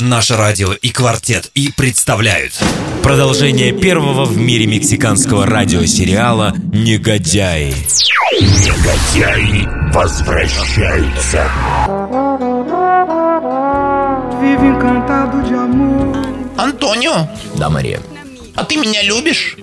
Наше радио и «Квартет» и представляют Продолжение первого в мире мексиканского радиосериала «Негодяи» Негодяи возвращаются. Антонио, Да, Мария. а ты меня любишь?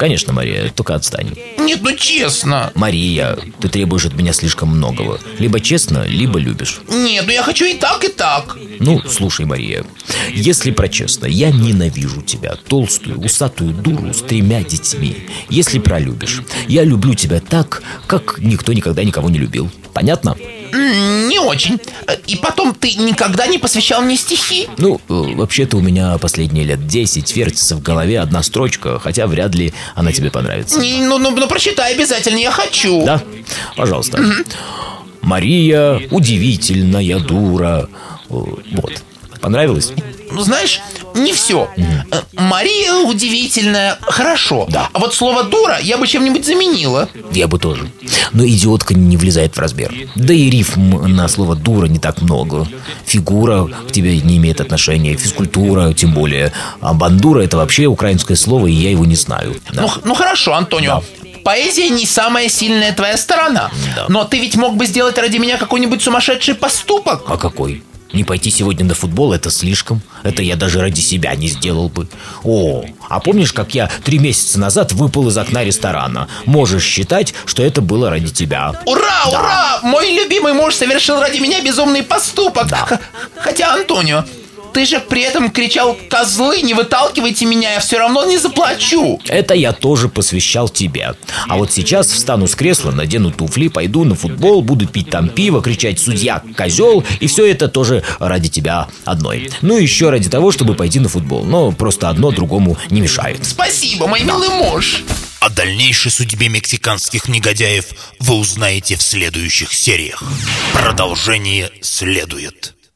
Конечно, Мария, только отстань. Нет, ну честно. Мария, ты требуешь от меня слишком многого. Либо честно, либо любишь. Нет, ну я хочу и так, и так. Ну, слушай, Мария, если про честно, я ненавижу тебя, толстую, усатую дуру с тремя детьми. Если про любишь, я люблю тебя так, как никто никогда никого не любил. Понятно? Не очень. Э, И потом ты никогда не посвящал мне стихи. Ну, э, вообще-то у меня последние лет 10 вертится в голове одна строчка, хотя вряд ли она тебе понравится. Ну, ну, ну прочитай обязательно, я хочу. Да? Пожалуйста. Мария удивительная дура. О, Вот. Понравилось? Ну, знаешь, не все. Мария удивительная, хорошо. Да. А вот слово дура я бы чем-нибудь заменила. Я бы тоже. Но идиотка не влезает в размер. Да и рифм на слово дура не так много. Фигура к тебе не имеет отношения, физкультура тем более. А бандура это вообще украинское слово, и я его не знаю. Да. Ну, ну хорошо, Антонио. Поэзия не самая сильная твоя сторона. Да. Но ты ведь мог бы сделать ради меня какой-нибудь сумасшедший поступок. А какой? Не пойти сегодня на футбол это слишком. Это я даже ради себя не сделал бы. О, а помнишь, как я три месяца назад выпал из окна ресторана? Можешь считать, что это было ради тебя. Ура, ура! Мой любимый муж совершил ради меня безумный поступок. Да. Хотя, Антонио, ты же при этом кричал «Козлы, не выталкивайте меня, я все равно не заплачу!» Это я тоже посвящал тебе. А вот сейчас встану с кресла, надену туфли, пойду на футбол, буду пить там пиво, кричать «Судья, козел!» И все это тоже ради тебя одной. Ну и еще ради того, чтобы пойти на футбол. Но просто одно другому не мешает. Спасибо, мой милый муж. О дальнейшей судьбе мексиканских негодяев вы узнаете в следующих сериях. Продолжение следует.